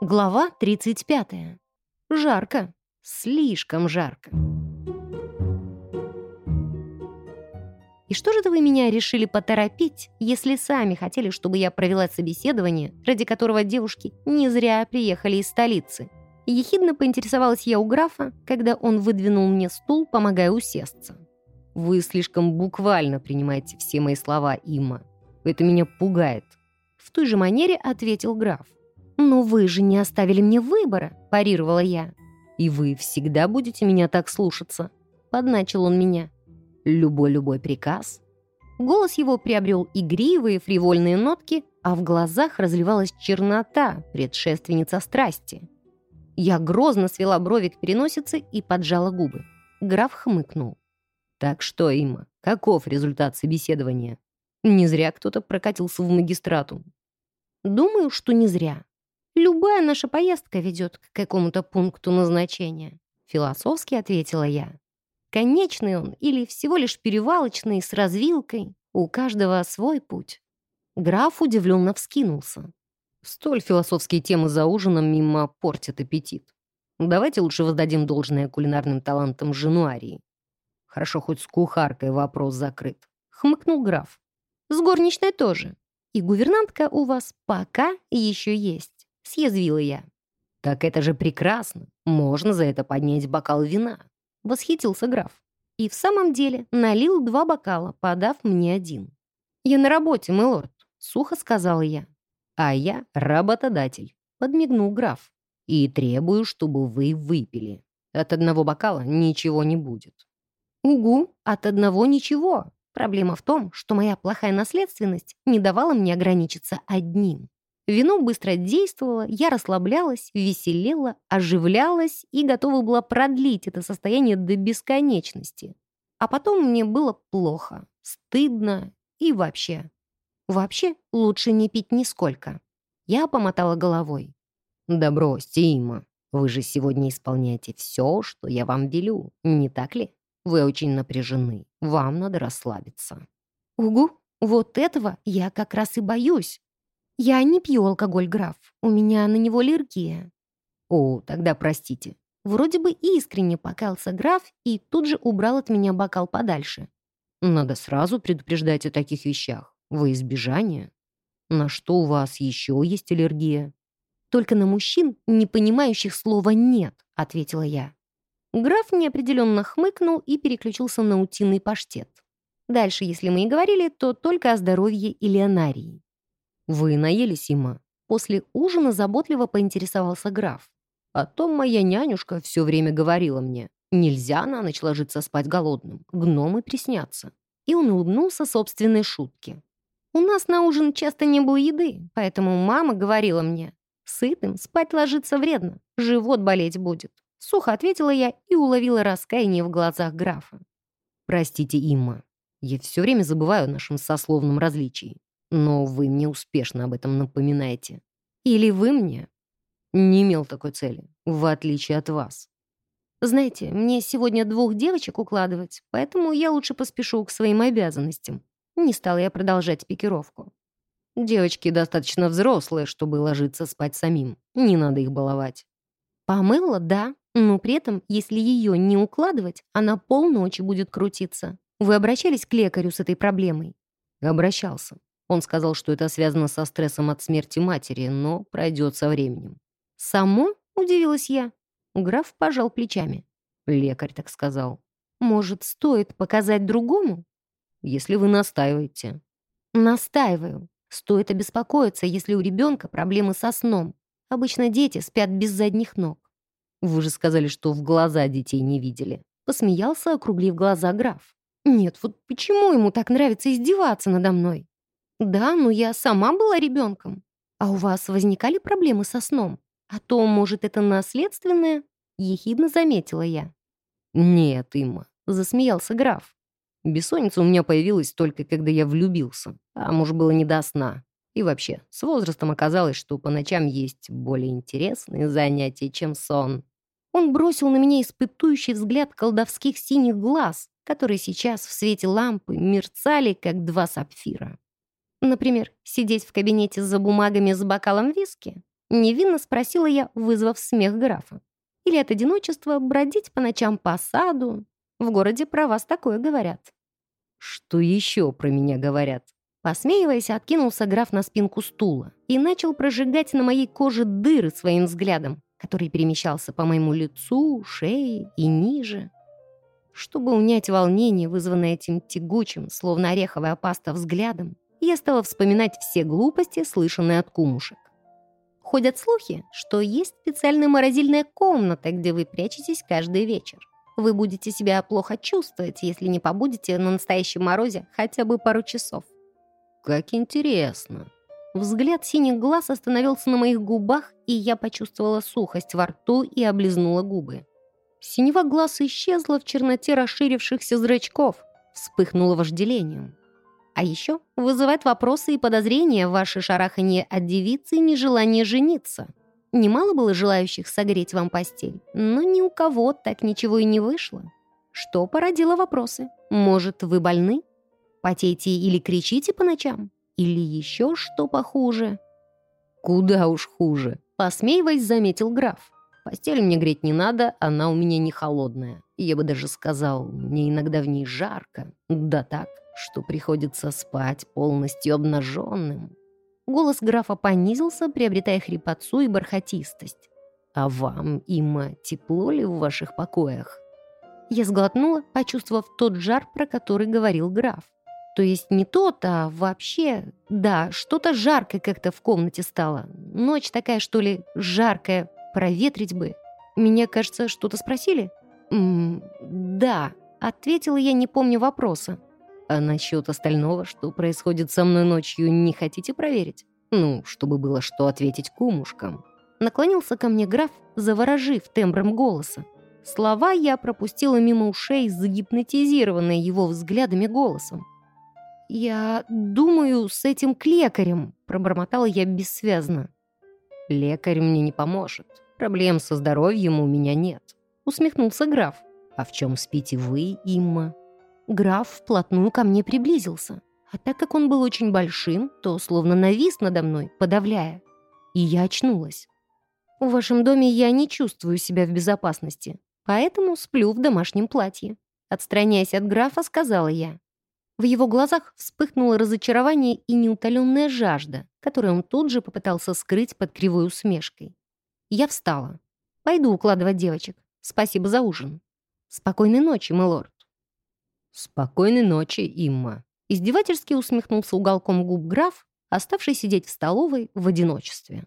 Глава 35. Жарко. Слишком жарко. И что же это вы меня решили поторопить, если сами хотели, чтобы я провела собеседование, ради которого девушки не зря приехали из столицы? Ехидно поинтересовалась я у графа, когда он выдвинул мне стул, помогая усесться. «Вы слишком буквально принимаете все мои слова, Има. Это меня пугает». В той же манере ответил граф. «Но вы же не оставили мне выбора», – парировала я. «И вы всегда будете меня так слушаться», – подначил он меня. «Любой-любой приказ». Голос его приобрел игривые фривольные нотки, а в глазах разливалась чернота, предшественница страсти. Я грозно свела брови к переносице и поджала губы. Граф хмыкнул. «Так что, Има, каков результат собеседования? Не зря кто-то прокатился в магистрату». «Думаю, что не зря. Любая наша поездка ведет к какому-то пункту назначения», философски ответила я. «Конечный он или всего лишь перевалочный с развилкой, у каждого свой путь». Граф удивленно вскинулся. Столь философские темы за ужином мимо портят аппетит. Давайте лучше воздадим должное кулинарным талантам Женуарии. Хорошо, хоть с кухаркой вопрос закрыт. Хмыкнул граф. С горничной тоже. И гувернантка у вас пока еще есть. Съязвила я. Так это же прекрасно. Можно за это поднять бокал вина. Восхитился граф. И в самом деле налил два бокала, подав мне один. «Я на работе, милорд», — сухо сказала я. «А я работодатель», — подмигнул граф. «И требую, чтобы вы выпили. От одного бокала ничего не будет». «Угу, от одного ничего. Проблема в том, что моя плохая наследственность не давала мне ограничиться одним. Вино быстро действовало, я расслаблялась, веселела, оживлялась и готова была продлить это состояние до бесконечности. А потом мне было плохо, стыдно и вообще. Вообще лучше не пить нисколько. Я помотала головой. «Да бросьте, Има. Вы же сегодня исполняете все, что я вам велю, не так ли? Вы очень напряжены. Вам надо расслабиться». «Угу, вот этого я как раз и боюсь. Я не пью алкоголь, граф. У меня на него аллергия». «О, тогда простите». Вроде бы искренне покаялся граф и тут же убрал от меня бокал подальше. «Надо сразу предупреждать о таких вещах. Во избежание? На что у вас еще есть аллергия? Только на мужчин, не понимающих слова «нет», ответила я. Граф неопределенно хмыкнул и переключился на утиный паштет. Дальше, если мы и говорили, то только о здоровье Леонарии. «Вы наелись, Има?» После ужина заботливо поинтересовался граф. О том моя нянюшка все время говорила мне. Нельзя на ночь ложиться спать голодным, гномы приснятся. И он улыбнулся собственной шутке. У нас на ужин часто не было еды, поэтому мама говорила мне, сытым спать ложиться вредно, живот болеть будет. Сухо ответила я и уловила раскаяние в глазах графа. «Простите, Имма, я все время забываю о нашем сословном различии, но вы мне успешно об этом напоминаете. Или вы мне?» Не имел такой цели, в отличие от вас. Знаете, мне сегодня двух девочек укладывать, поэтому я лучше поспешу к своим обязанностям. Не стала я продолжать пикировку. Девочки достаточно взрослые, чтобы ложиться спать самим. Не надо их баловать. Помыла, да, но при этом, если ее не укладывать, она полночи будет крутиться. Вы обращались к лекарю с этой проблемой? Обращался. Он сказал, что это связано со стрессом от смерти матери, но пройдет со временем. «Само?» — удивилась я. Граф пожал плечами. Лекарь так сказал. «Может, стоит показать другому?» если вы настаиваете». «Настаиваю. Стоит обеспокоиться, если у ребенка проблемы со сном. Обычно дети спят без задних ног». «Вы же сказали, что в глаза детей не видели». Посмеялся, округлив глаза граф. «Нет, вот почему ему так нравится издеваться надо мной?» «Да, но я сама была ребенком. А у вас возникали проблемы со сном? А то, может, это наследственное?» Ехидно заметила я. «Нет, Имма», — засмеялся граф. Бессонница у меня появилась только когда я влюбился, а может было не до сна. И вообще, с возрастом оказалось, что по ночам есть более интересные занятия, чем сон. Он бросил на меня испытующий взгляд колдовских синих глаз, которые сейчас в свете лампы мерцали, как два сапфира. Например, сидеть в кабинете за бумагами с бокалом виски? Невинно спросила я, вызвав смех графа. Или от одиночества бродить по ночам по саду? В городе про вас такое говорят. Что еще про меня говорят? Посмеиваясь, откинулся граф на спинку стула и начал прожигать на моей коже дыры своим взглядом, который перемещался по моему лицу, шее и ниже. Чтобы унять волнение, вызванное этим тягучим, словно ореховая паста, взглядом, я стала вспоминать все глупости, слышанные от кумушек. Ходят слухи, что есть специальная морозильная комната, где вы прячетесь каждый вечер. Вы будете себя плохо чувствовать, если не побудете на настоящем морозе хотя бы пару часов. Как интересно. Взгляд синих глаз остановился на моих губах, и я почувствовала сухость во рту и облизнула губы. Синева глаз исчезла в черноте расширившихся зрачков, вспыхнула вожделением. А еще вызывает вопросы и подозрения ваше шараханье от девицы и нежелание жениться. Немало было желающих согреть вам постель, но ни у кого так ничего и не вышло. Что породило вопросы? Может, вы больны? Потеете или кричите по ночам? Или еще что похуже? Куда уж хуже, посмеиваясь, заметил граф. Постель мне греть не надо, она у меня не холодная. Я бы даже сказал, мне иногда в ней жарко. Да так, что приходится спать полностью обнаженным. Голос графа понизился, приобретая хрипотцу и бархатистость. «А вам, Има, тепло ли в ваших покоях?» Я сглотнула, почувствовав тот жар, про который говорил граф. То есть не тот, а вообще... Да, что-то жаркое как-то в комнате стало. Ночь такая, что ли, жаркая, проветрить бы. Меня, кажется, что-то спросили? «М да», — ответила я, не помню вопроса. «А насчет остального, что происходит со мной ночью, не хотите проверить? Ну, чтобы было что ответить кумушкам». Наклонился ко мне граф, заворожив тембром голоса. Слова я пропустила мимо ушей, загипнотизированная его взглядами голосом. «Я думаю, с этим клекарем», — пробормотала я бессвязно. «Лекарь мне не поможет. Проблем со здоровьем у меня нет», — усмехнулся граф. «А в чем спите вы, Имма?» Граф вплотную ко мне приблизился, а так как он был очень большим, то словно навис надо мной, подавляя. И я очнулась. «В вашем доме я не чувствую себя в безопасности, поэтому сплю в домашнем платье». Отстраняясь от графа, сказала я. В его глазах вспыхнуло разочарование и неутоленная жажда, которую он тут же попытался скрыть под кривой усмешкой. Я встала. «Пойду укладывать девочек. Спасибо за ужин. Спокойной ночи, милорд». «Спокойной ночи, Имма», Издевательски усмехнулся уголком губ граф, оставший сидеть в столовой в одиночестве.